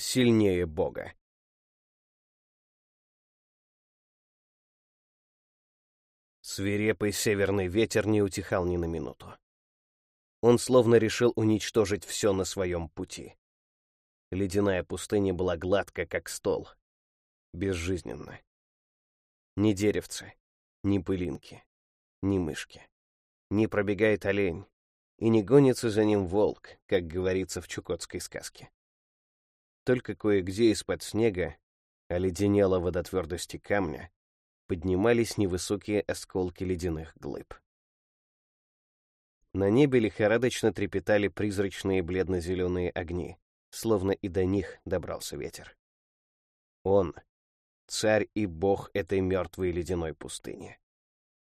сильнее Бога. Свирепый северный ветер не утихал ни на минуту. Он словно решил уничтожить все на своем пути. Ледяная пустыня была гладка, как стол, безжизненна. Ни деревца, ни пылинки, ни мышки. Не пробегает олень, и не гонится за ним волк, как говорится в чукотской сказке. Только кое-где из-под снега, оледенела водотвердости камня, поднимались невысокие осколки ледяных глыб. На небе лихорадочно трепетали призрачные бледно-зеленые огни, словно и до них добрался ветер. Он — царь и бог этой мертвой ледяной пустыни.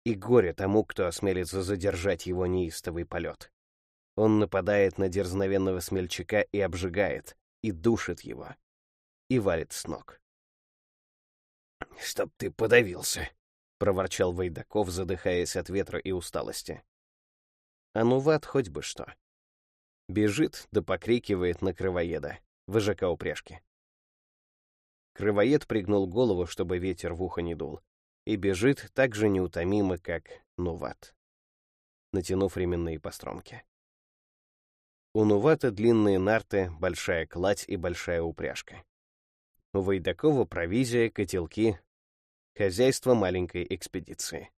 И горе тому, кто осмелится задержать его неистовый полет. Он нападает на дерзновенного смельчака и обжигает, и душит его, и валит с ног. «Чтоб ты подавился!» — проворчал Войдаков, задыхаясь от ветра и усталости. А ну ват хоть бы что. Бежит да покрикивает на крывоеда, выжака упряжки. Крывоед пригнул голову, чтобы ветер в ухо не дул, и бежит так же неутомимо, как Нуват, натянув ременные постромки. У Нувата длинные нарты, большая кладь и большая упряжка. У Войдакова провизия, котелки, хозяйство маленькой экспедиции.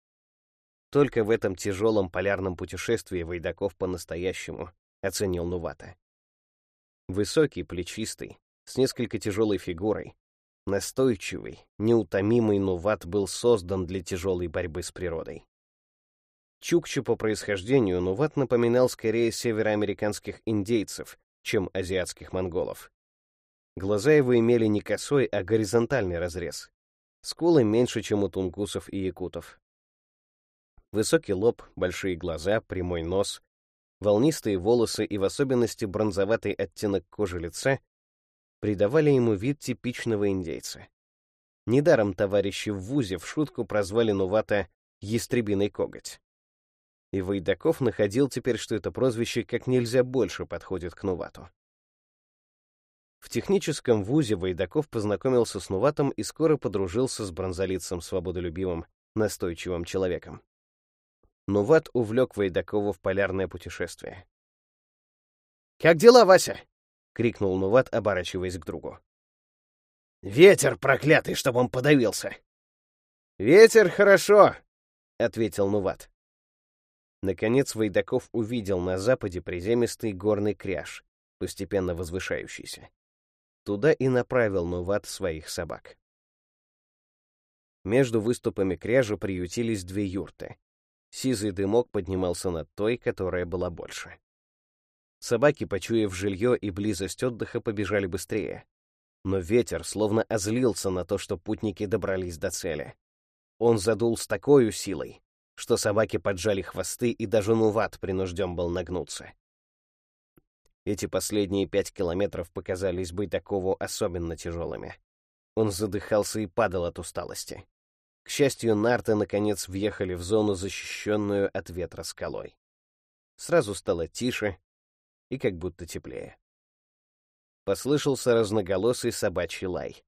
Только в этом тяжелом полярном путешествии Войдаков по-настоящему оценил Нувата. Высокий, плечистый, с несколько тяжелой фигурой, настойчивый, неутомимый Нуват был создан для тяжелой борьбы с природой. Чукча по происхождению Нуват напоминал скорее североамериканских индейцев, чем азиатских монголов. Глаза его имели не косой, а горизонтальный разрез. Скулы меньше, чем у тунгусов и якутов. Высокий лоб, большие глаза, прямой нос, волнистые волосы и в особенности бронзоватый оттенок кожи лица придавали ему вид типичного индейца. Недаром товарищи в ВУЗе в шутку прозвали Нувата «ястребиный коготь». И Войдаков находил теперь, что это прозвище как нельзя больше подходит к Нувату. В техническом вузе Войдаков познакомился с Нуватом и скоро подружился с бронзолицем свободолюбивым, настойчивым человеком. Нуват увлек Войдакова в полярное путешествие. «Как дела, Вася?» — крикнул Нуват, оборачиваясь к другу. «Ветер проклятый, чтобы он подавился!» «Ветер хорошо!» — ответил Нуват. Наконец Войдаков увидел на западе приземистый горный кряж, постепенно возвышающийся. Туда и направил Нуват своих собак. Между выступами кряжа приютились две юрты. Сизый дымок поднимался над той, которая была больше. Собаки, почуяв жилье и близость отдыха, побежали быстрее. Но ветер словно озлился на то, что путники добрались до цели. Он задул с такой силой, что собаки поджали хвосты, и даже Нуват принужден был нагнуться. Эти последние пять километров показались бы Байдакову особенно тяжелыми. Он задыхался и падал от усталости. К счастью, нарты наконец въехали в зону, защищенную от ветра скалой. Сразу стало тише и как будто теплее. Послышался разноголосый собачий лай.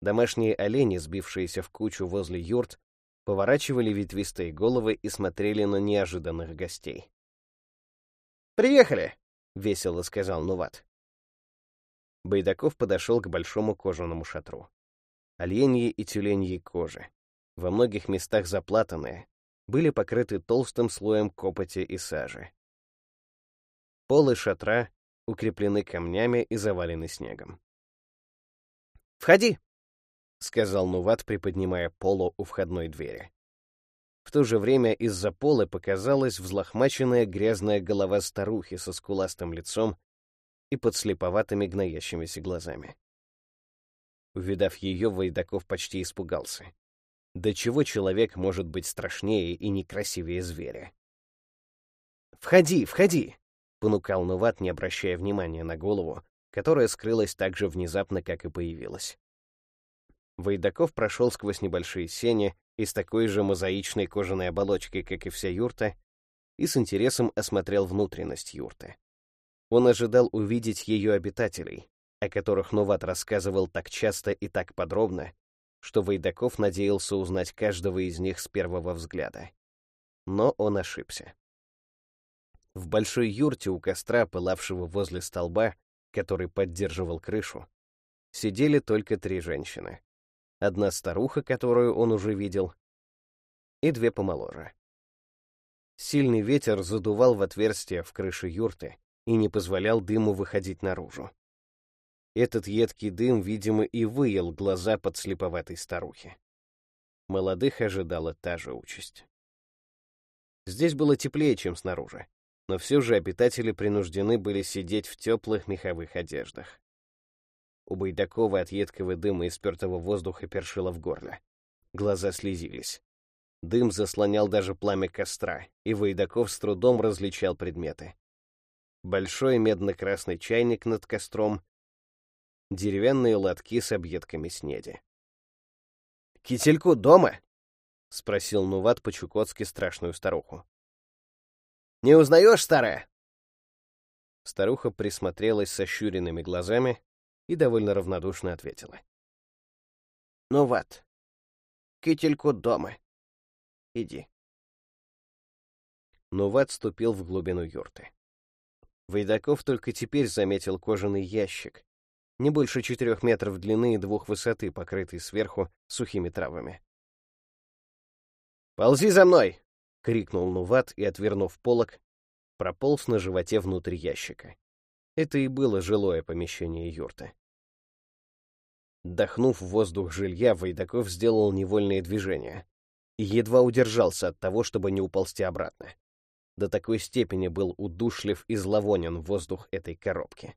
Домашние олени, сбившиеся в кучу возле юрт, поворачивали ветвистые головы и смотрели на неожиданных гостей. «Приехали!» — весело сказал Нуват. Байдаков подошел к большому кожаному шатру. Оленьи и тюленьи кожи, во многих местах заплатанные, были покрыты толстым слоем копоти и сажи. Полы шатра укреплены камнями и завалены снегом. «Входи!» — сказал Нуват, приподнимая полу у входной двери. В то же время из-за пола показалась взлохмаченная грязная голова старухи со скуластым лицом и подслеповатыми гноящимися глазами. Увидав ее, Войдаков почти испугался. До чего человек может быть страшнее и некрасивее зверя? «Входи, входи!» — понукал Нуват, не обращая внимания на голову, которая скрылась так же внезапно, как и появилась. Войдаков прошел сквозь небольшие сени из такой же мозаичной кожаной оболочки, как и вся юрта, и с интересом осмотрел внутренность юрты. Он ожидал увидеть ее обитателей, о которых Новат рассказывал так часто и так подробно, что Войдаков надеялся узнать каждого из них с первого взгляда. Но он ошибся. В большой юрте у костра, пылавшего возле столба, который поддерживал крышу, сидели только три женщины. Одна старуха, которую он уже видел, и две помоложе. Сильный ветер задувал в отверстие в крыше юрты и не позволял дыму выходить наружу. Этот едкий дым, видимо, и выел глаза подслеповатой старухи. Молодых ожидала та же участь. Здесь было теплее, чем снаружи, но все же обитатели принуждены были сидеть в теплых меховых одеждах. У Байдакова от едкого дыма и спертого воздуха першило в горле. Глаза слезились. Дым заслонял даже пламя костра, и Войдаков с трудом различал предметы. Большой медно-красный чайник над костром, деревянные лотки с объедками снеди. «Кительку дома?» — спросил Нуват по-чукотски страшную старуху. «Не узнаешь, старая?» Старуха присмотрелась с ощуренными глазами и довольно равнодушно ответила. «Ну вот, кительку дома. Иди». Нуват ступил в глубину юрты. Войдаков только теперь заметил кожаный ящик, не больше четырех метров длины и двух высоты, покрытый сверху сухими травами. «Ползи за мной!» — крикнул Нуват и, отвернув полок, прополз на животе внутрь ящика. Это и было жилое помещение юрты. Дохнув в воздух жилья, Войдаков сделал невольные движения и едва удержался от того, чтобы не уползти обратно. До такой степени был удушлив и зловонен воздух этой коробки.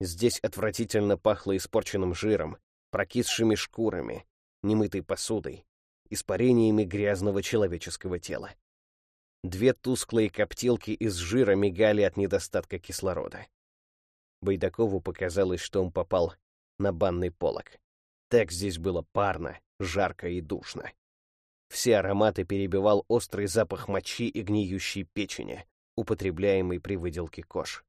Здесь отвратительно пахло испорченным жиром, прокисшими шкурами, немытой посудой, испарениями грязного человеческого тела. Две тусклые коптилки из жира мигали от недостатка кислорода. Байдакову показалось, что он попал на банный полог. Так здесь было парно, жарко и душно. Все ароматы перебивал острый запах мочи и гниющей печени, употребляемый при выделке кож.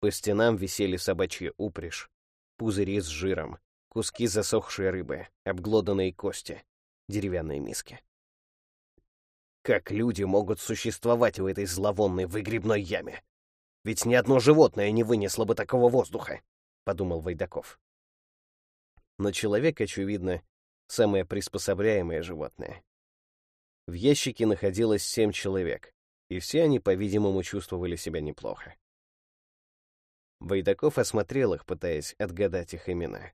По стенам висели собачьи упряжь, пузыри с жиром, куски засохшей рыбы, обглоданные кости, деревянные миски. Как люди могут существовать в этой зловонной выгребной яме? Ведь ни одно животное не вынесло бы такого воздуха, — подумал Войдаков. Но человек, очевидно, самое приспособляемое животное. В ящике находилось семь человек, и все они, по-видимому, чувствовали себя неплохо. Войдаков осмотрел их, пытаясь отгадать их имена.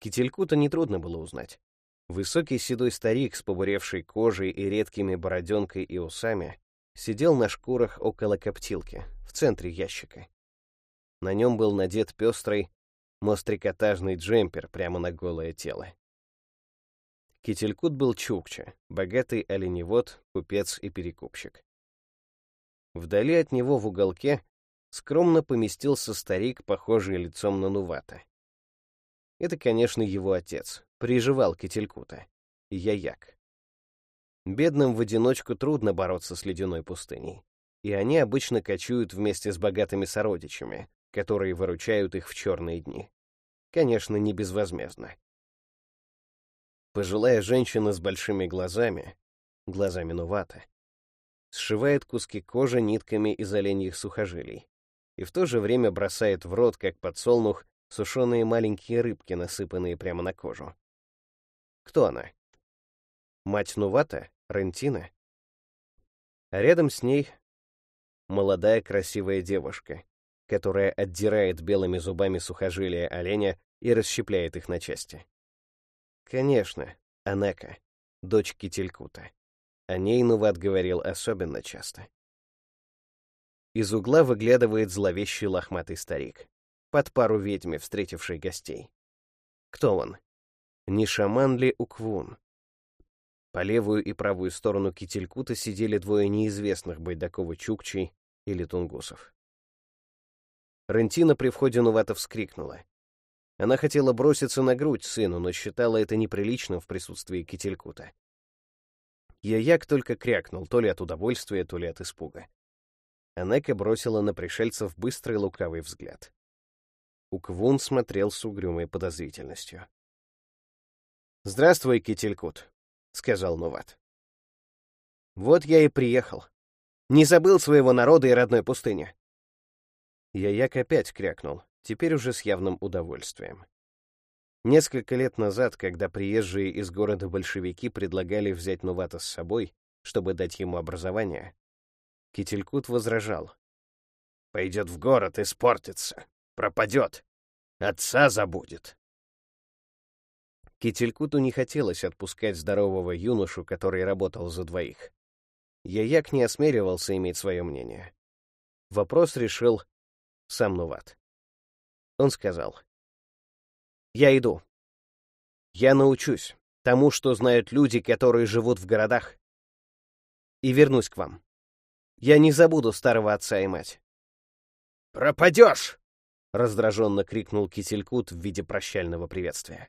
Кительку-то нетрудно было узнать. Высокий седой старик с побуревшей кожей и редкими бороденкой и усами сидел на шкурах около коптилки, в центре ящика. На нем был надет пестрый, мострикотажный джемпер прямо на голое тело. Кителькут был чукча, богатый оленевод, купец и перекупщик. Вдали от него в уголке скромно поместился старик, похожий лицом на Нувата. Это, конечно, его отец, приживал Кителькута, Яяк. Бедным в одиночку трудно бороться с ледяной пустыней, и они обычно кочуют вместе с богатыми сородичами, которые выручают их в черные дни. Конечно, не безвозмездно. Пожилая женщина с большими глазами, глазами Нувата, сшивает куски кожи нитками из оленьих сухожилий и в то же время бросает в рот, как подсолнух, сушеные маленькие рыбки, насыпанные прямо на кожу. Кто она? Мать Нувата? Рентина? Рядом с ней молодая красивая девушка, которая отдирает белыми зубами сухожилия оленя и расщепляет их на части. Конечно, Анака, дочь Кителькута. О ней Нуват говорил особенно часто. Из угла выглядывает зловещий лохматый старик, под пару ведьми, встретивший гостей. Кто он? Не шаман ли Уквун? По левую и правую сторону Кителькута сидели двое неизвестных Байдакова-Чукчей или Тунгусов. Рентина при входе Нувата вскрикнула. Она хотела броситься на грудь сыну, но считала это неприличным в присутствии Кителькута. Яяк только крякнул, то ли от удовольствия, то ли от испуга. Анека бросила на пришельцев быстрый лукавый взгляд. Уквун смотрел с угрюмой подозрительностью. «Здравствуй, Кителькут», — сказал Нуват. «Вот я и приехал. Не забыл своего народа и родной пустыни». Яяк опять крякнул, теперь уже с явным удовольствием. Несколько лет назад, когда приезжие из города большевики предлагали взять Нувата с собой, чтобы дать ему образование, Кителькут возражал. «Пойдет в город, испортится, пропадет, отца забудет». Кителькуту не хотелось отпускать здорового юношу, который работал за двоих. Яяк не осмеливался иметь свое мнение. Вопрос решил сам Нуват. Он сказал, «Я иду. Я научусь тому, что знают люди, которые живут в городах, и вернусь к вам. Я не забуду старого отца и мать. «Пропадешь!» — раздраженно крикнул Киселькут в виде прощального приветствия.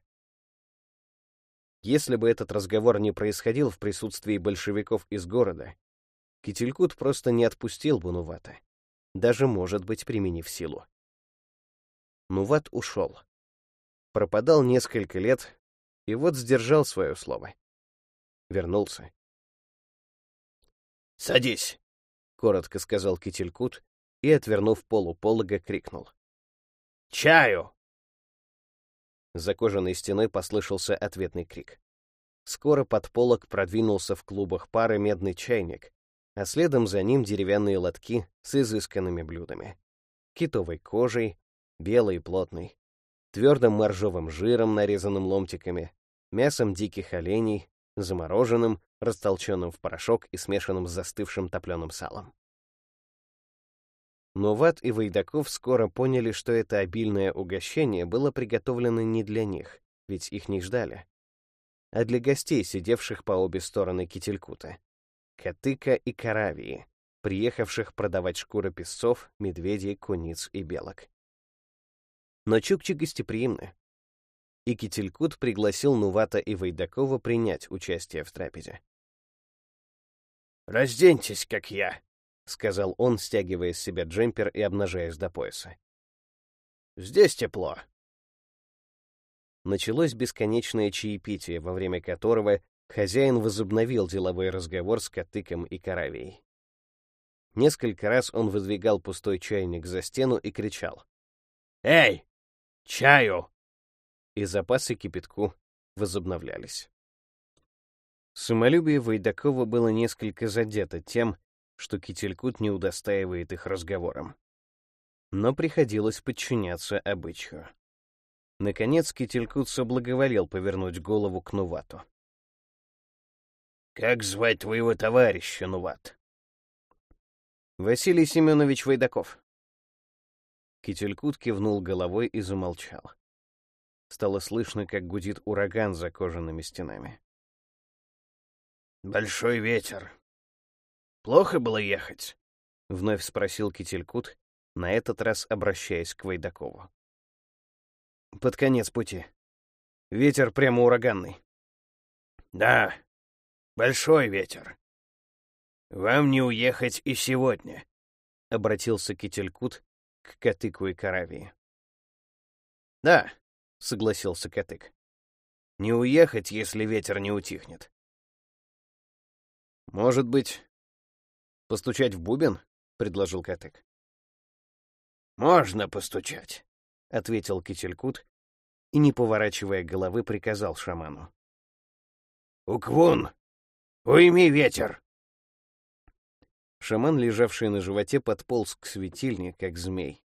Если бы этот разговор не происходил в присутствии большевиков из города, Кителькут просто не отпустил бы Нувата, даже, может быть, применив силу. Нуват ушел. Пропадал несколько лет, и вот сдержал свое слово. Вернулся. «Садись!» коротко сказал Кителькут и, отвернув полуполога, крикнул. «Чаю!» За кожаной стеной послышался ответный крик. Скоро под полог продвинулся в клубах пары медный чайник, а следом за ним деревянные лотки с изысканными блюдами. Китовой кожей, белой и плотной, твердым моржовым жиром, нарезанным ломтиками, мясом диких оленей, замороженным, растолченным в порошок и смешанным с застывшим топленым салом. Но Ват и Вайдаков скоро поняли, что это обильное угощение было приготовлено не для них, ведь их не ждали, а для гостей, сидевших по обе стороны Кителькута — Катыка и Каравии, приехавших продавать шкуры песцов, медведей, куниц и белок. Но чукчи гостеприимны, и Кителькут пригласил Нувата и Вайдакова принять участие в трапезе. «Разденьтесь, как я», — сказал он, стягивая с себя джемпер и обнажаясь до пояса. «Здесь тепло». Началось бесконечное чаепитие, во время которого хозяин возобновил деловой разговор с Катыком и Каравией. Несколько раз он выдвигал пустой чайник за стену и кричал. «Эй, чаю!» И запасы кипятку возобновлялись. Самолюбие Вайдакова было несколько задето тем, что Кителькут не удостаивает их разговором. Но приходилось подчиняться обычаю. Наконец Кителькут соблаговолел повернуть голову к Нувату. «Как звать твоего товарища, Нуват?» «Василий Семенович Вайдаков». Кителькут кивнул головой и замолчал. Стало слышно, как гудит ураган за кожаными стенами. «Большой ветер. Плохо было ехать?» — вновь спросил Кителькут, на этот раз обращаясь к Вайдакову. «Под конец пути. Ветер прямо ураганный». «Да, большой ветер. Вам не уехать и сегодня», — обратился Кителькут к Катыку и Каравии. «Да», — согласился Катык. «Не уехать, если ветер не утихнет. «Может быть, постучать в бубен?» — предложил Катек. «Можно постучать», — ответил Кителькут и, не поворачивая головы, приказал шаману. «Уквун, уйми ветер!» Шаман, лежавший на животе, подполз к светильне, как змей.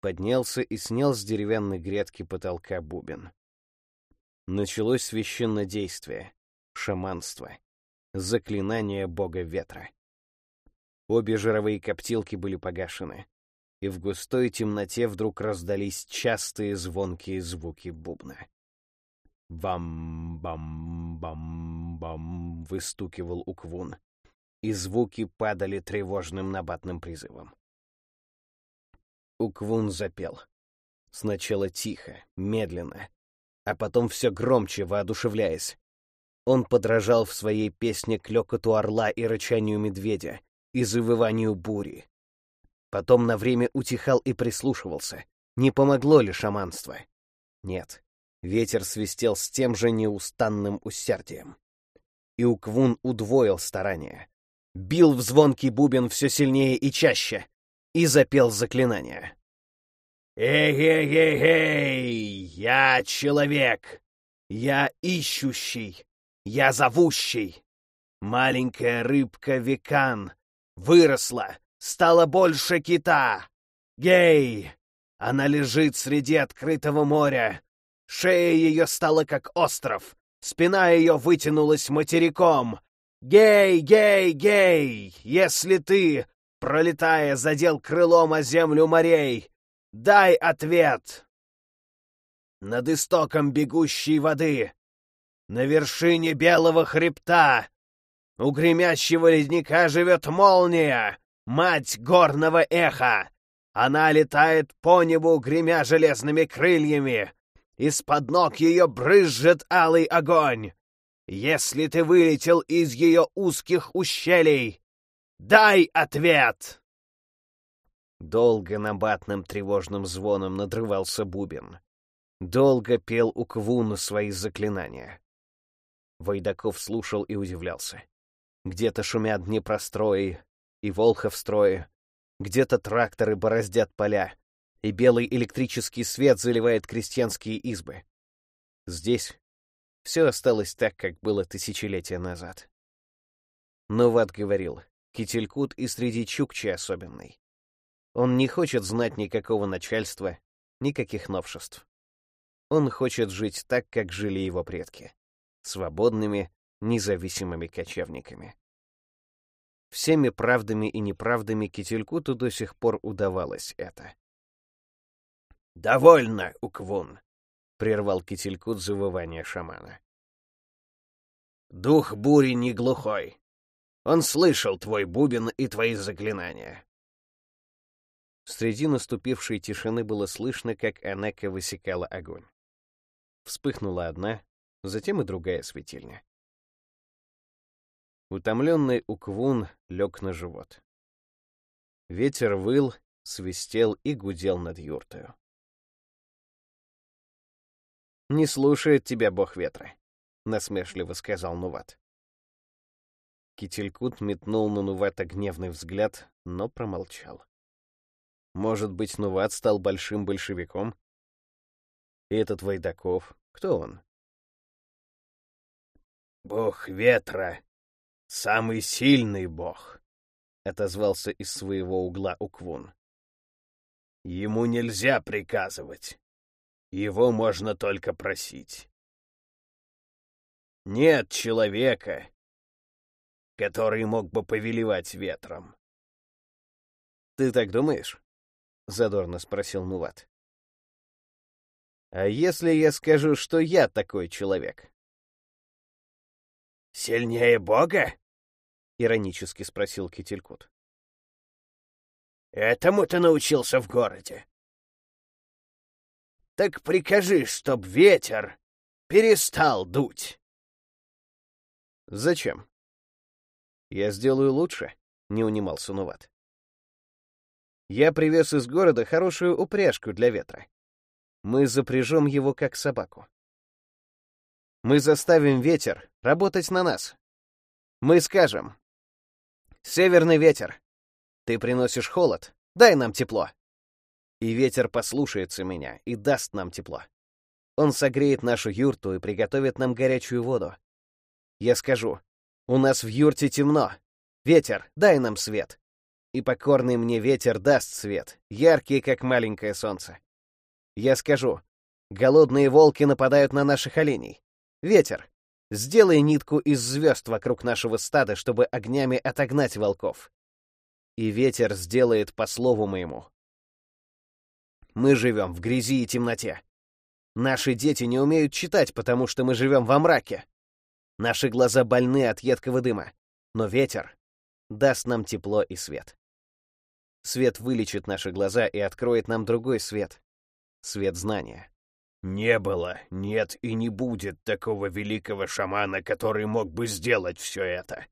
Поднялся и снял с деревянной грядки потолка бубен. Началось священное действие — шаманство заклинание бога ветра. Обе жировые коптилки были погашены, и в густой темноте вдруг раздались частые звонкие звуки бубна. «Бам-бам-бам-бам» выстукивал Уквун, и звуки падали тревожным набатным призывом. Уквун запел. Сначала тихо, медленно, а потом все громче, воодушевляясь. Он подражал в своей песне клёкоту орла и рычанию медведя, и завыванию бури, Потом на время утихал и прислушивался. Не помогло ли шаманство? Нет. Ветер свистел с тем же неустанным усердием. И Уквун удвоил старания. Бил в звонкий бубен все сильнее и чаще. И запел заклинание. «Эй-эй-эй-эй! Я человек! Я ищущий! Я зовущий! Маленькая рыбка Векан выросла, стала больше кита! Гей! Она лежит среди открытого моря. Шея ее стала как остров, спина ее вытянулась материком. Гей, гей, гей! Если ты, пролетая, задел крылом о землю морей, дай ответ! Над истоком бегущей воды, на вершине белого хребта, у гремящего ледника живет молния, мать горного эха. Она летает по небу, гремя железными крыльями. Из-под ног ее брызжет алый огонь. Если ты вылетел из ее узких ущелий, дай ответ!» Долго набатным тревожным звоном надрывался бубен. Долго пел Уквун свои заклинания. Войдаков слушал и удивлялся. Где-то шумят Днепрострои и Волховстрои, где-то тракторы бороздят поля, и белый электрический свет заливает крестьянские избы. Здесь все осталось так, как было тысячелетия назад. Но Ват говорил, Кителькут и среди Чукчи особенный. Он не хочет знать никакого начальства, никаких новшеств. Он хочет жить так, как жили его предки. Свободными, независимыми кочевниками. Всеми правдами и неправдами Кителькуту до сих пор удавалось это. «Довольно, Уквун!» — прервал Кителькут завывание шамана. «Дух бури не глухой. Он слышал твой бубен и твои заклинания». Среди наступившей тишины было слышно, как Анека высекала огонь. Вспыхнула одна, затем и другая светильня. Утомленный Уквун лег на живот. Ветер выл, свистел и гудел над юртою. «Не слушает тебя бог ветра», — насмешливо сказал Нуват. Кителькут метнул на Нувата гневный взгляд, но промолчал. Может быть, Нуват стал большим большевиком? И этот Вайдаков, кто он? «Бог ветра», «Самый сильный бог», — отозвался из своего угла Уквун. «Ему нельзя приказывать. Его можно только просить. Нет человека, который мог бы повелевать ветром». «Ты так думаешь?» — задорно спросил Нуват. «А если я скажу, что я такой человек?» «Сильнее Бога?» Иронически спросил Кителькут. Этому ты научился в городе. Так прикажи, чтоб ветер перестал дуть. Зачем? Я сделаю лучше, не унимался Нуват. Я привез из города хорошую упряжку для ветра. Мы запряжем его как собаку. Мы заставим ветер работать на нас. Мы скажем, Северный ветер. Ты приносишь холод, дай нам тепло. И ветер послушается меня и даст нам тепло. Он согреет нашу юрту и приготовит нам горячую воду. Я скажу, у нас в юрте темно. Ветер, дай нам свет. И покорный мне ветер даст свет, яркий, как маленькое солнце. Я скажу, голодные волки нападают на наших оленей. Ветер, Сделай нитку из звезд вокруг нашего стада, чтобы огнями отогнать волков. И ветер сделает по слову моему. Мы живем в грязи и темноте. Наши дети не умеют читать, потому что мы живем во мраке. Наши глаза больны от едкого дыма. Но ветер даст нам тепло и свет. Свет вылечит наши глаза и откроет нам другой свет. Свет знания. Не было, нет и не будет такого великого шамана, который мог бы сделать все это,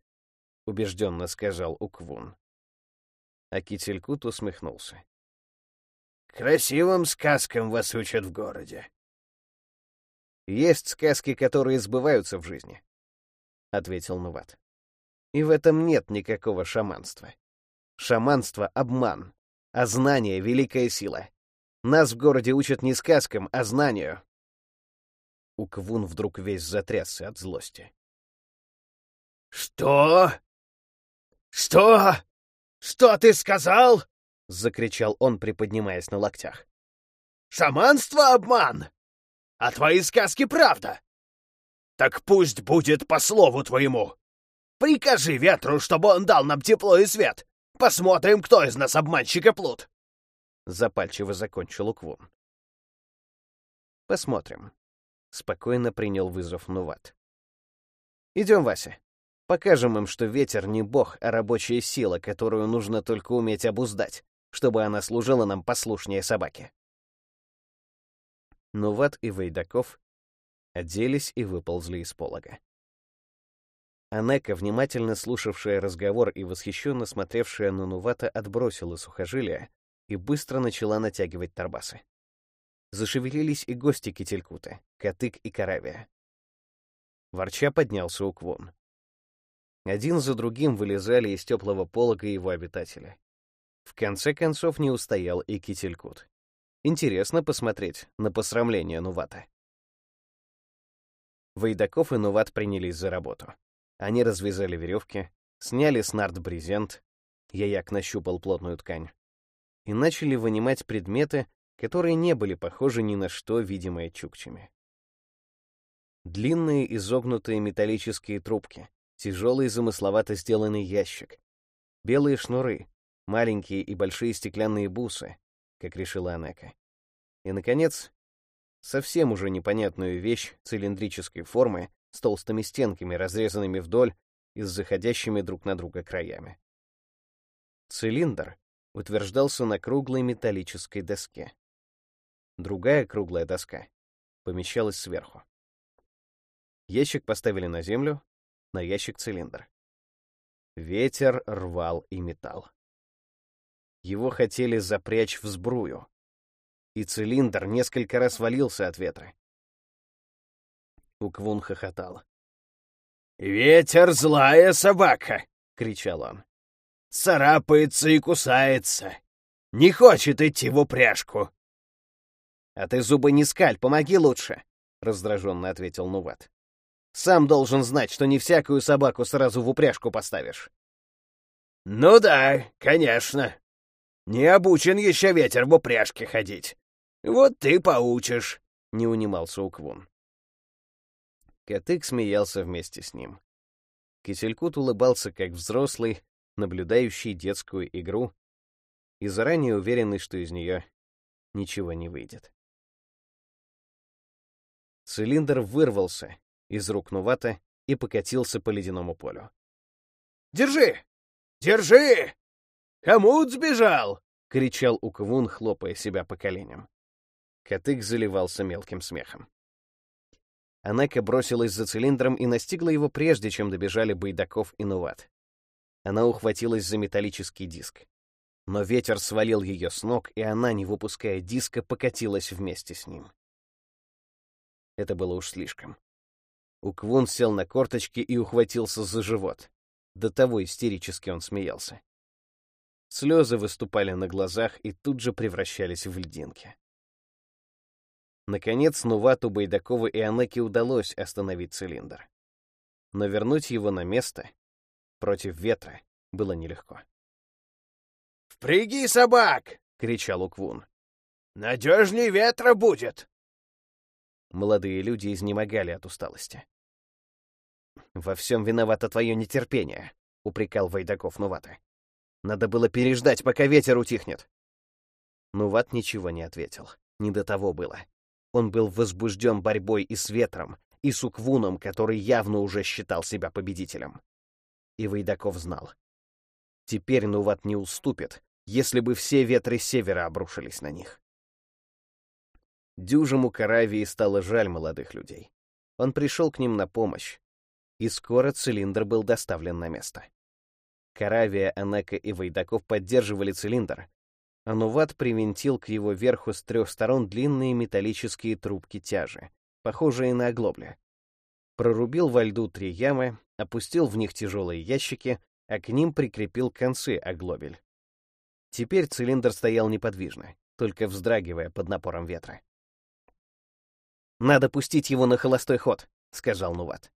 убежденно сказал Уквун. А Кителькут усмехнулся. «Красивым сказкам вас учат в городе». «Есть сказки, которые сбываются в жизни», — ответил Нуват. «И в этом нет никакого шаманства. Шаманство — обман, а знание — великая сила. Нас в городе учат не сказкам, а знанию». Уквун вдруг весь затрясся от злости. «Что? Что? Что ты сказал?» — закричал он, приподнимаясь на локтях. «Шаманство — обман! А твои сказки — правда! Так пусть будет по слову твоему! Прикажи ветру, чтобы он дал нам тепло и свет! Посмотрим, кто из нас обманщик и плут!» Запальчиво закончил Уквун. «Посмотрим», — спокойно принял вызов Нуват. «Идем, Вася. Покажем им, что ветер не бог, а рабочая сила, которую нужно только уметь обуздать, чтобы она служила нам послушнее собаки. Нуват и Вейдаков оделись и выползли из полога. Анека, внимательно слушавшая разговор и восхищенно смотревшая на Нувата, отбросила сухожилия и быстро начала натягивать торбасы. Зашевелились и гости Кителькута, Катык и Каравия. Ворча поднялся Уквон. Один за другим вылезали из теплого полога его обитатели. В конце концов не устоял и Кителькут. Интересно посмотреть на посрамление Нувата. Войдаков и Нуват принялись за работу. Они развязали веревки, сняли с нарт брезент, Яяк нащупал плотную ткань, и начали вынимать предметы, которые не были похожи ни на что, видимое чукчами. Длинные изогнутые металлические трубки, тяжелый замысловато сделанный ящик, белые шнуры, маленькие и большие стеклянные бусы, как решила Анека. И, наконец, совсем уже непонятную вещь цилиндрической формы с толстыми стенками, разрезанными вдоль и с заходящими друг на друга краями. Цилиндр утверждался на круглой металлической доске. Другая круглая доска помещалась сверху. Ящик поставили на землю, на ящик цилиндр. Ветер рвал и металл. Его хотели запрячь в сбрую, и цилиндр несколько раз валился от ветра. Уквун хохотал. «Ветер — злая собака!» — кричал он. «Царапается и кусается. Не хочет идти в упряжку». «А ты зубы не скаль, помоги лучше!» — раздраженно ответил Нуват. Сам должен знать, что не всякую собаку сразу в упряжку поставишь. Ну да, конечно. Не обучен еще ветер в упряжке ходить. Вот ты поучишь, — не унимался Уквун. Котык смеялся вместе с ним. Киселькут улыбался как взрослый, наблюдающий детскую игру и заранее уверенный, что из нее ничего не выйдет. Цилиндр вырвался, из рук Нувата и покатился по ледяному полю. «Держи! Держи! Хомут сбежал!» — кричал Уквун, хлопая себя по коленям. Котык заливался мелким смехом. Анака бросилась за цилиндром и настигла его прежде, чем добежали Байдаков и Нуват. Она ухватилась за металлический диск. Но ветер свалил ее с ног, и она, не выпуская диска, покатилась вместе с ним. Это было уж слишком. Уквун сел на корточки и ухватился за живот. До того истерически он смеялся. Слезы выступали на глазах и тут же превращались в льдинки. Наконец, Нувату, Байдакову и Анеке удалось остановить цилиндр. Но вернуть его на место против ветра было нелегко. «Впряги собак!» — кричал Уквун. «Надежней ветра будет!» Молодые люди изнемогали от усталости. «Во всем виновато твое нетерпение», — упрекал Вайдаков Нувата. «Надо было переждать, пока ветер утихнет». Нуват ничего не ответил. Не до того было. Он был возбужден борьбой и с ветром, и с Уквуном, который явно уже считал себя победителем. И Вайдаков знал. Теперь Нуват не уступит, если бы все ветры севера обрушились на них. Дюжему Каравии стало жаль молодых людей. Он пришел к ним на помощь, и скоро цилиндр был доставлен на место. Каравия, Анека и Вайдаков поддерживали цилиндр, а Нуват привинтил к его верху с трех сторон длинные металлические трубки тяжи, похожие на оглобли. Прорубил во льду три ямы, опустил в них тяжелые ящики, а к ним прикрепил концы оглобель. Теперь цилиндр стоял неподвижно, только вздрагивая под напором ветра. «Надо пустить его на холостой ход», — сказал Нуват.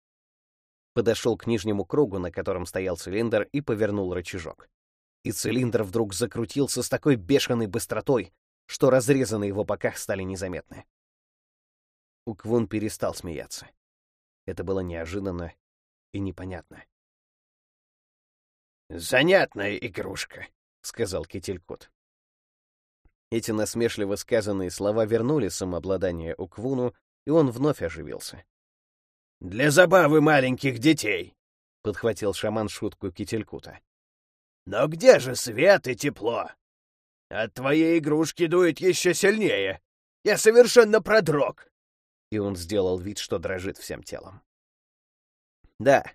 Подошел к нижнему кругу, на котором стоял цилиндр, и повернул рычажок. И цилиндр вдруг закрутился с такой бешеной быстротой, что разрезы на его боках стали незаметны. Уквун перестал смеяться. Это было неожиданно и непонятно. «Занятная игрушка», — сказал Кителькот. Эти насмешливо сказанные слова вернули самообладание Уквуну, и он вновь оживился. «Для забавы маленьких детей», — подхватил шаман шутку Кителькута. «Но где же свет и тепло? От твоей игрушки дует еще сильнее. Я совершенно продрог». И он сделал вид, что дрожит всем телом. «Да.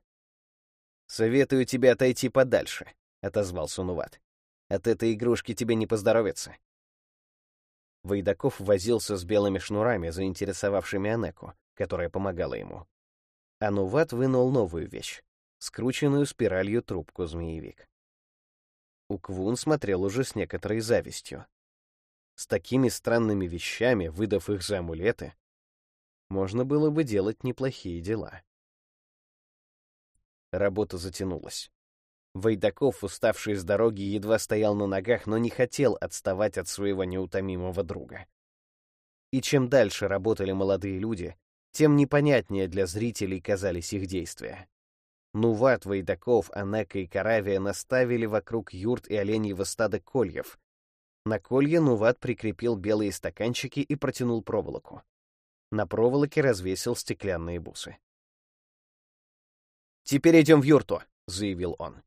Советую тебе отойти подальше», — отозвался Нуват. От этой игрушки тебе не поздоровится. Войдаков возился с белыми шнурами, заинтересовавшими Анеку, которая помогала ему. Ануват вынул новую вещь — скрученную спиралью трубку-змеевик. Уквун смотрел уже с некоторой завистью. С такими странными вещами, выдав их за амулеты, можно было бы делать неплохие дела. Работа затянулась. Войдаков, уставший с дороги, едва стоял на ногах, но не хотел отставать от своего неутомимого друга. И чем дальше работали молодые люди, тем непонятнее для зрителей казались их действия. Нуват, Войдаков, Анека и Каравия наставили вокруг юрт и оленьего стада кольев. На колье Нуват прикрепил белые стаканчики и протянул проволоку. На проволоке развесил стеклянные бусы. «Теперь идем в юрту», — заявил он.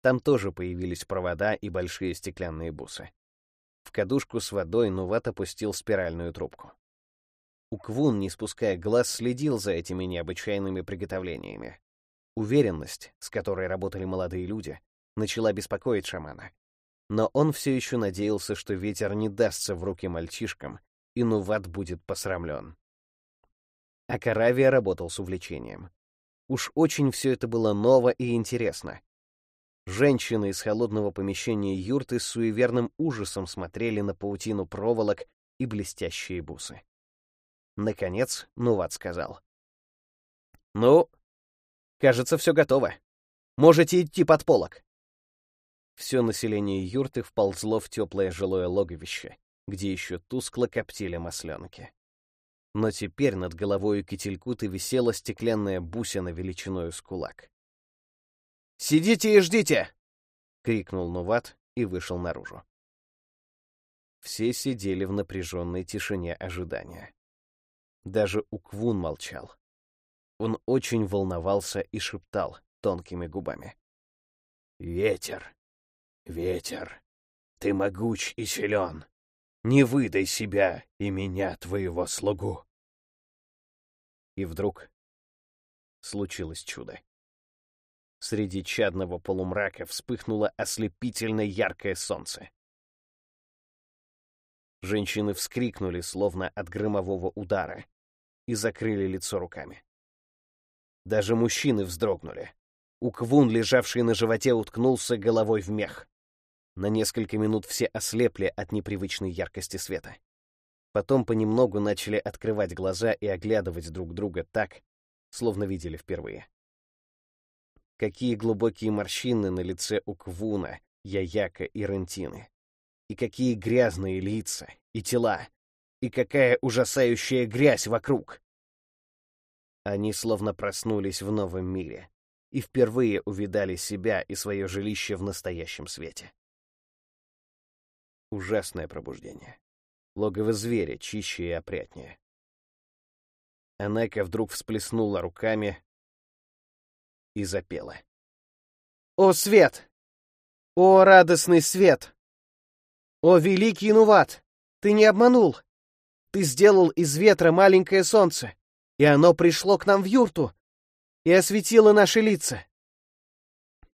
Там тоже появились провода и большие стеклянные бусы. В кадушку с водой Нуват опустил спиральную трубку. Уквун, не спуская глаз, следил за этими необычайными приготовлениями. Уверенность, с которой работали молодые люди, начала беспокоить шамана. Но он все еще надеялся, что ветер не дастся в руки мальчишкам, и Нуват будет посрамлен. А Каравия работал с увлечением. Уж очень все это было ново и интересно, Женщины из холодного помещения юрты с суеверным ужасом смотрели на паутину проволок и блестящие бусы. Наконец, Нуват сказал. «Ну, кажется, все готово. Можете идти под полок». Все население юрты вползло в теплое жилое логовище, где еще тускло коптили масленки. Но теперь над головой Кителькуты висела стеклянная бусина величиною с кулак. «Сидите и ждите!» — крикнул Нуват и вышел наружу. Все сидели в напряженной тишине ожидания. Даже Уквун молчал. Он очень волновался и шептал тонкими губами. «Ветер, ветер, ты могуч и силен. Не выдай себя и меня, твоего слугу!» И вдруг случилось чудо. Среди чадного полумрака вспыхнуло ослепительно яркое солнце. Женщины вскрикнули, словно от громового удара, и закрыли лицо руками. Даже мужчины вздрогнули. Уквун, лежавший на животе, уткнулся головой в мех. На несколько минут все ослепли от непривычной яркости света. Потом понемногу начали открывать глаза и оглядывать друг друга так, словно видели впервые. Какие глубокие морщины на лице у Квуна, Яяка и Рентины. И какие грязные лица и тела. И какая ужасающая грязь вокруг. Они словно проснулись в новом мире и впервые увидали себя и свое жилище в настоящем свете. Ужасное пробуждение. Логово зверя чище и опрятнее. Анека вдруг всплеснула руками, и запела. «О, свет! О, радостный свет! О, великий Нуват! Ты не обманул! Ты сделал из ветра маленькое солнце, и оно пришло к нам в юрту и осветило наши лица.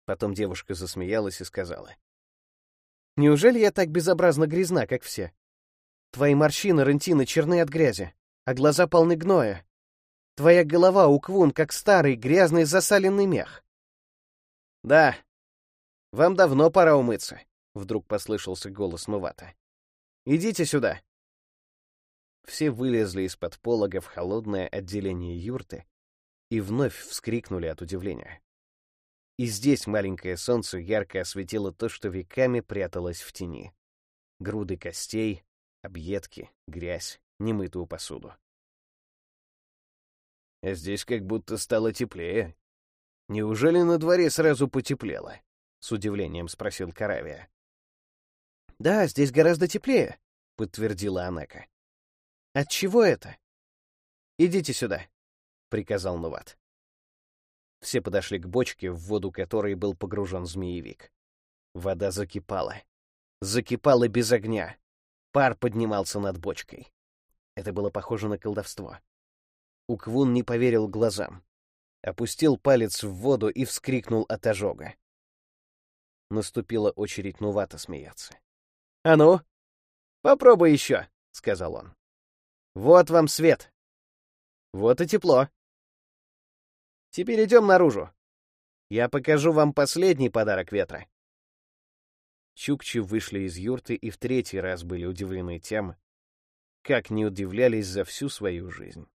Потом девушка засмеялась и сказала. «Неужели я так безобразно грязна, как все? Твои морщины, Рентины, черны от грязи, а глаза полны гноя. Твоя голова, Уквун, как старый, грязный, засаленный мех». «Да, вам давно пора умыться», — вдруг послышался голос Нувата. «Идите сюда». Все вылезли из-под полога в холодное отделение юрты и вновь вскрикнули от удивления. И здесь маленькое солнце ярко осветило то, что веками пряталось в тени. Груды костей, объедки, грязь, немытую посуду. А здесь как будто стало теплее. Неужели на дворе сразу потеплело? С удивлением спросил Каравия. Да, здесь гораздо теплее, подтвердила Анека. От чего это? Идите сюда, приказал Нуват. Все подошли к бочке, в воду которой был погружен змеевик. Вода закипала. Закипала без огня. Пар поднимался над бочкой. Это было похоже на колдовство. Уквун не поверил глазам. Опустил палец в воду и вскрикнул от ожога. Наступила очередь Нувата смеяться. «А ну, попробуй еще», — сказал он. «Вот вам свет. Вот и тепло. Теперь идем наружу. Я покажу вам последний подарок ветра. Чукчи вышли из юрты и в третий раз были удивлены тем, как не удивлялись за всю свою жизнь.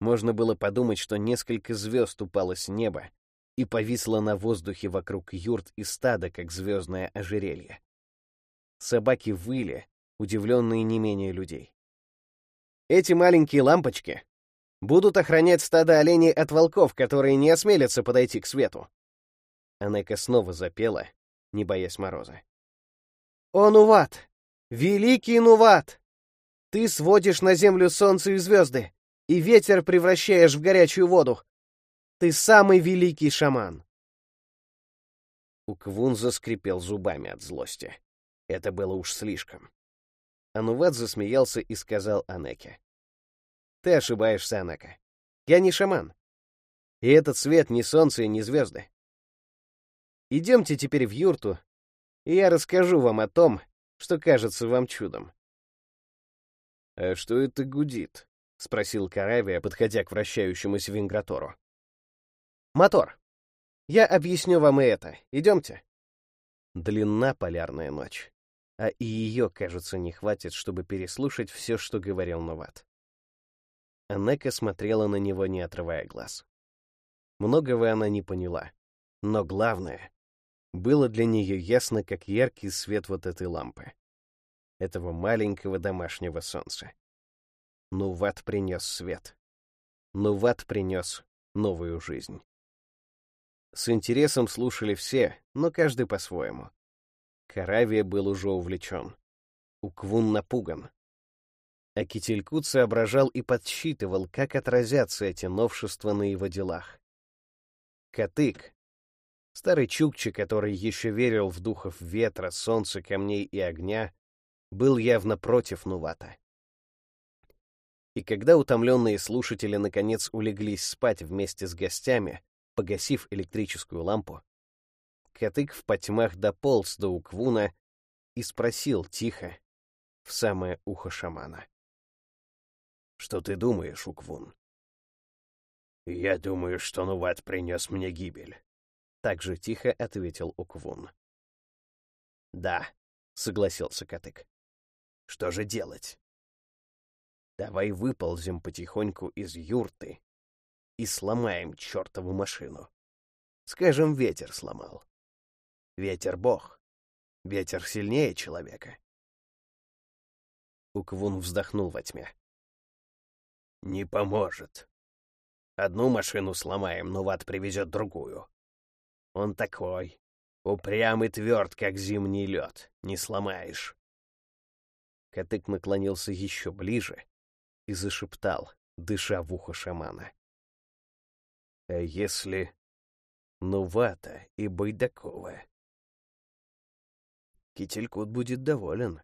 Можно было подумать, что несколько звезд упало с неба и повисло на воздухе вокруг юрт и стада, как звездное ожерелье. Собаки выли, удивленные не менее людей. Эти маленькие лампочки будут охранять стадо оленей от волков, которые не осмелятся подойти к свету. Анека снова запела, не боясь мороза. «О, Нуват! Великий Нуват! Ты сводишь на землю солнце и звезды, и ветер превращаешь в горячую воду. Ты самый великий шаман!» Уквун заскрипел зубами от злости. Это было уж слишком. Ануват засмеялся и сказал Анеке. Ты ошибаешься, Анака. Я не шаман. И этот свет не солнце и не звезды. Идемте теперь в юрту, и я расскажу вам о том, что кажется вам чудом. «А что это гудит?» — спросил Каравия, подходя к вращающемуся вингратору. «Мотор. Я объясню вам и это. Идемте». Длинна полярная ночь, а и ее, кажется, не хватит, чтобы переслушать все, что говорил Новат. Анека смотрела на него, не отрывая глаз. Многого она не поняла, но главное, было для нее ясно, как яркий свет вот этой лампы, этого маленького домашнего солнца. Нуват принес свет. Нуват принес новую жизнь. С интересом слушали все, но каждый по-своему. Каравия был уже увлечен. Уквун напуган а Кителькут соображал и подсчитывал, как отразятся эти новшества на его делах. Катык, старый чукчи, который еще верил в духов ветра, солнца, камней и огня, был явно против Нувата. И когда утомленные слушатели наконец улеглись спать вместе с гостями, погасив электрическую лампу, Катык в потьмах дополз до Уквуна и спросил тихо, в самое ухо шамана. Что ты думаешь, Уквун? Я думаю, что Нуват принес мне гибель. Так же тихо ответил Уквун. Да, согласился Катык. Что же делать? Давай выползем потихоньку из юрты и сломаем чертову машину. Скажем, ветер сломал. Ветер — бог. Ветер сильнее человека. Уквун вздохнул во тьме. Не поможет. Одну машину сломаем, но Ват привезет другую. Он такой, упрямый тверд, как зимний лед, не сломаешь. Катык наклонился еще ближе и зашептал, дыша в ухо шамана. А если Нувата и Байдакова? Кителькут будет доволен.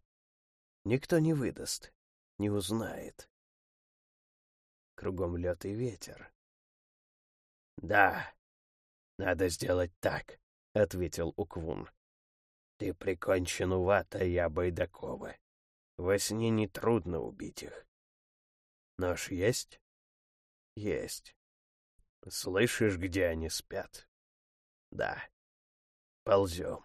Никто не выдаст, не узнает кругом лед и ветер. Да, «Надо сделать так», — ответил Уквун. «Ты прикончен Увата, я Байдакова. Во сне нетрудно убить их. Нож есть?» «Есть. Слышишь, где они спят?» «Да. Ползем».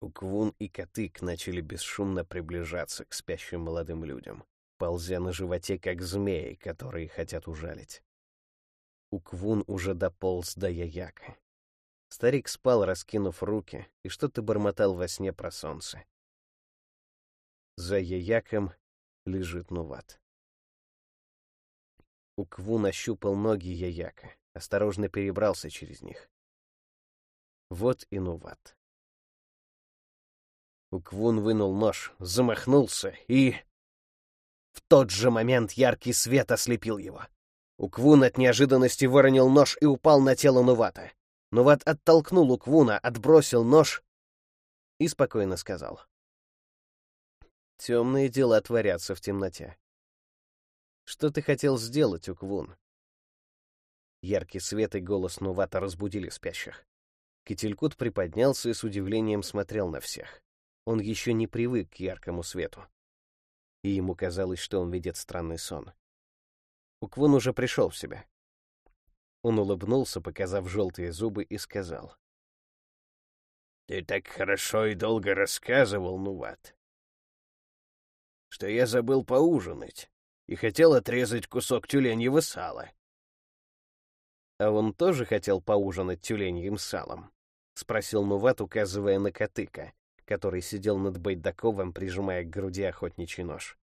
Уквун и Катык начали бесшумно приближаться к спящим молодым людям, ползя на животе, как змеи, которые хотят ужалить. Уквун уже дополз до Яяка. Старик спал, раскинув руки, и что-то бормотал во сне про солнце. За Яяком лежит Нуват. Уквун ощупал ноги Яяка, осторожно перебрался через них. Вот и Нуват. Уквун вынул нож, замахнулся и... В тот же момент яркий свет ослепил его. Уквун от неожиданности выронил нож и упал на тело Нувата. Нуват оттолкнул Уквуна, отбросил нож и спокойно сказал. «Темные дела творятся в темноте. Что ты хотел сделать, Уквун?» Яркий свет и голос Нувата разбудили спящих. Кителькут приподнялся и с удивлением смотрел на всех. Он еще не привык к яркому свету. И ему казалось, что он видит странный сон. Уквун уже пришел в себя. Он улыбнулся, показав желтые зубы, и сказал. «Ты так хорошо и долго рассказывал, Нуват, что я забыл поужинать и хотел отрезать кусок тюленьего сала». «А он тоже хотел поужинать тюленьим салом?» — спросил Нуват, указывая на Котыка, который сидел над Байдаковым, прижимая к груди охотничий нож.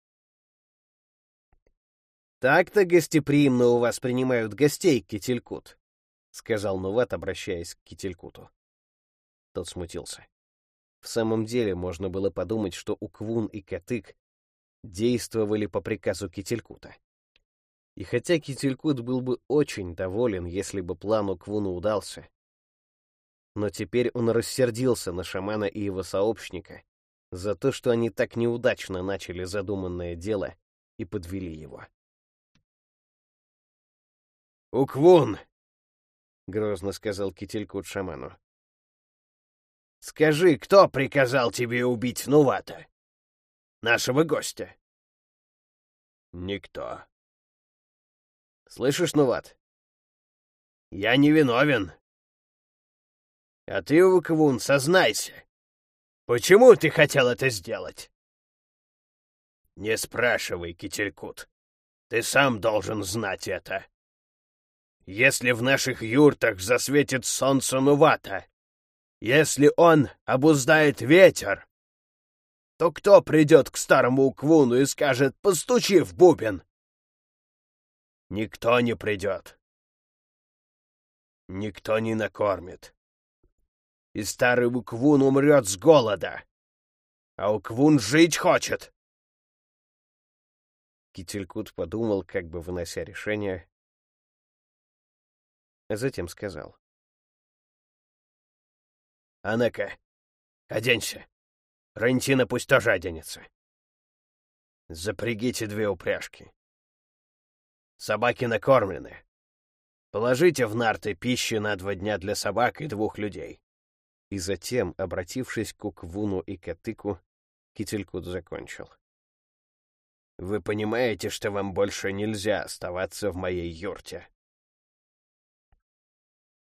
«Так-то гостеприимно у вас принимают гостей, Кителькут», — сказал Нуват, обращаясь к Кителькуту. Тот смутился. В самом деле, можно было подумать, что Уквун и Катык действовали по приказу Кителькута. И хотя Кителькут был бы очень доволен, если бы план Уквуна удался, но теперь он рассердился на шамана и его сообщника за то, что они так неудачно начали задуманное дело и подвели его. «Уквун!» — грозно сказал Кителькут шаману. «Скажи, кто приказал тебе убить Нувата? Нашего гостя?» «Никто». «Слышишь, Нуват?» «Я не виновен. А ты, Уквун, сознайся. Почему ты хотел это сделать? Не спрашивай, Кителькут. Ты сам должен знать это. Если в наших юртах засветит солнце Нувата, если он обуздает ветер, то кто придет к старому Уквуну и скажет «постучи в бубен»? Никто не придет. Никто не накормит и старый Уквун умрет с голода. А Уквун жить хочет. Кителькут подумал, как бы вынося решение, а затем сказал. «Анека, оденься. Рентина пусть тоже оденется. Запрягите две упряжки. Собаки накормлены. Положите в нарты пищи на два дня для собак и двух людей. И затем, обратившись к Уквуну и Катыку, Кителькут закончил. «Вы понимаете, что вам больше нельзя оставаться в моей юрте?»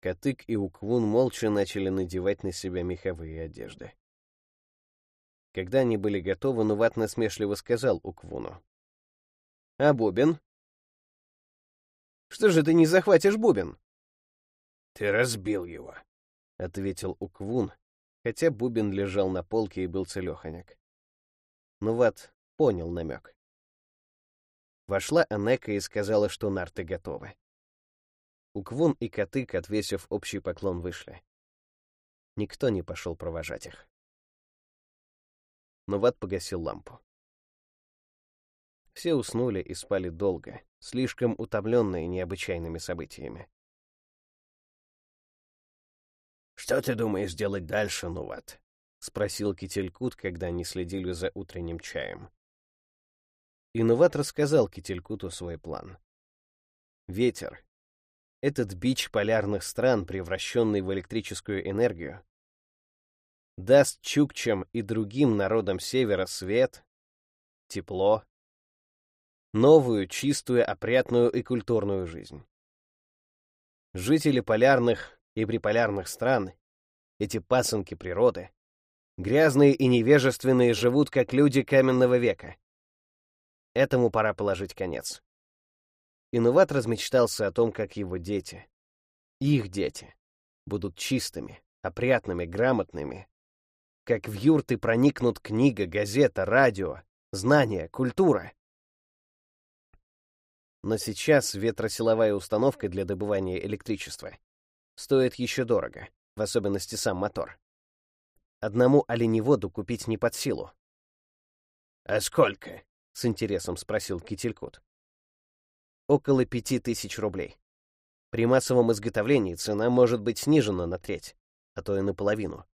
Катык и Уквун молча начали надевать на себя меховые одежды. Когда они были готовы, Нуват насмешливо сказал Уквуну. «А Бубен?» «Что же ты не захватишь Бубен?» «Ты разбил его», — ответил Уквун, хотя бубен лежал на полке и был целеханяк. Ну вот, понял намек. Вошла Анека и сказала, что нарты готовы. Уквун и Котык, отвесив общий поклон, вышли. Никто не пошел провожать их. Нуват погасил лампу. Все уснули и спали долго, слишком утомленные необычайными событиями. «Что ты думаешь делать дальше, Нуват?» — спросил Кителькут, когда они следили за утренним чаем. И Нуват рассказал Кителькуту свой план. Ветер, этот бич полярных стран, превращенный в электрическую энергию, даст чукчам и другим народам Севера свет, тепло, новую, чистую, опрятную и культурную жизнь. Жители полярных и приполярных стран, эти пасынки природы, грязные и невежественные, живут как люди каменного века. Этому пора положить конец. Инуват размечтался о том, как его дети, их дети, будут чистыми, опрятными, грамотными, как в юрты проникнут книга, газета, радио, знания, культура. Но сейчас ветросиловая установка для добывания электричества стоит еще дорого, в особенности сам мотор. Одному оленеводу купить не под силу. «А сколько?» — с интересом спросил Кителькут. «Около пяти тысяч рублей. При массовом изготовлении цена может быть снижена на треть, а то и наполовину.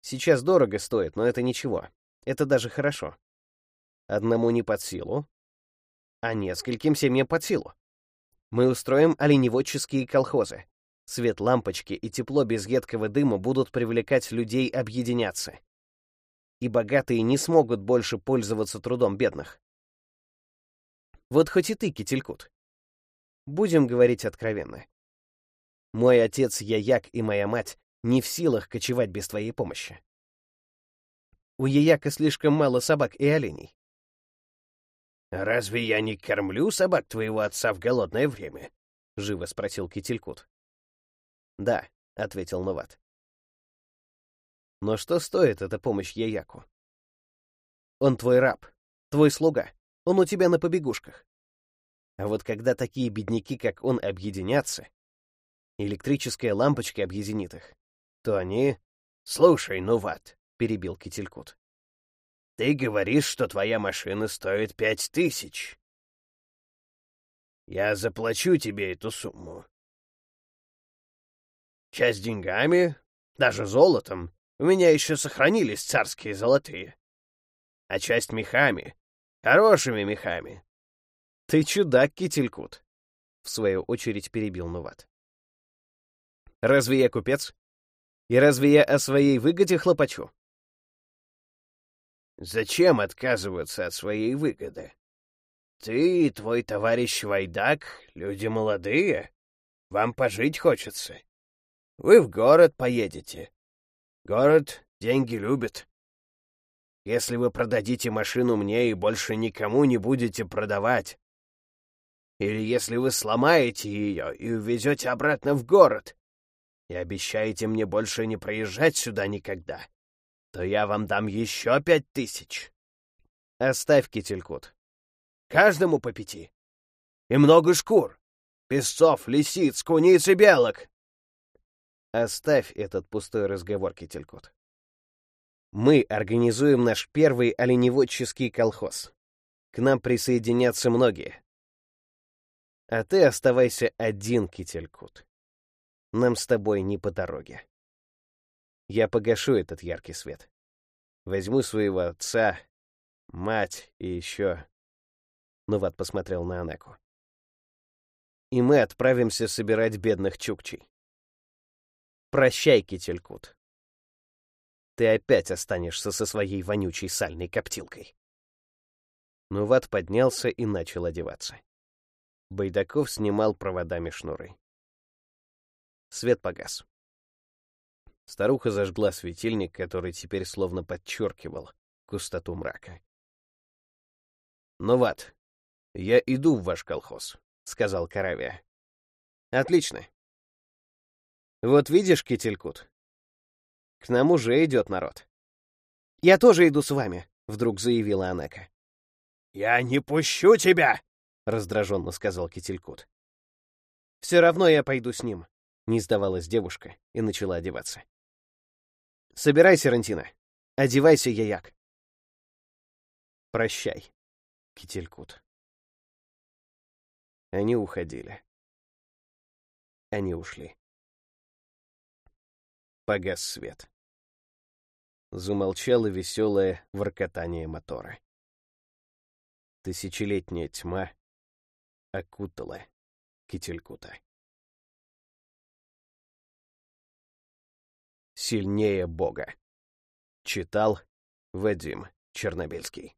Сейчас дорого стоит, но это ничего. Это даже хорошо. Одному не под силу, а нескольким семьям под силу. Мы устроим оленеводческие колхозы. Свет лампочки и тепло без едкого дыма будут привлекать людей объединяться. И богатые не смогут больше пользоваться трудом бедных. Вот хоть и ты, Кителькут. Будем говорить откровенно. Мой отец Яяк и моя мать не в силах кочевать без твоей помощи. У Яяка слишком мало собак и оленей. «Разве я не кормлю собак твоего отца в голодное время?» — живо спросил Кителькут. «Да», — ответил Новат. «Но что стоит эта помощь Яяку? Он твой раб, твой слуга, он у тебя на побегушках. А вот когда такие бедняки, как он, объединятся, электрическая лампочка объединит их, то они... — Слушай, Новат, — перебил Кителькут. Ты говоришь, что твоя машина стоит пять тысяч. Я заплачу тебе эту сумму. Часть деньгами, даже золотом, у меня еще сохранились царские золотые. А часть мехами, хорошими мехами. Ты чудак, Кителькут, — в свою очередь перебил Нуват. Разве я купец? И разве я о своей выгоде хлопочу? Зачем отказываться от своей выгоды? Ты и твой товарищ Вайдак — люди молодые. Вам пожить хочется. Вы в город поедете. Город деньги любит. Если вы продадите машину мне и больше никому не будете продавать, или если вы сломаете ее и увезете обратно в город и обещаете мне больше не проезжать сюда никогда, то я вам дам еще пять тысяч. Оставь кителькут. Каждому по пяти. И много шкур. Песцов, лисиц, куниц и белок. Оставь этот пустой разговор, Кителькот. Мы организуем наш первый оленеводческий колхоз. К нам присоединятся многие. А ты оставайся один, Кителькут. Нам с тобой не по дороге. Я погашу этот яркий свет. Возьму своего отца, мать и еще... Нуват посмотрел на Анеку. И мы отправимся собирать бедных чукчей. Прощай, Кителькут. Ты опять останешься со своей вонючей сальной коптилкой. Нуват поднялся и начал одеваться. Байдаков снимал проводами шнуры. Свет погас. Старуха зажгла светильник, который теперь словно подчеркивал густоту мрака. «Ну вот, я иду в ваш колхоз», — сказал Каравия. «Отлично. Вот видишь, Кителькут, к нам уже идет народ». «Я тоже иду с вами», — вдруг заявила Анека. «Я не пущу тебя!» — раздраженно сказал Кителькут. «Все равно я пойду с ним», — не сдавалась девушка и начала одеваться. Собирайся, Рантина. Одевайся, Яяк. Прощай, Кителькут. Они уходили. Они ушли. Погас свет. Замолчало веселое воркотание мотора. Тысячелетняя тьма окутала Кителькута. «Сильнее Бога», — читал Вадим Чернобельский.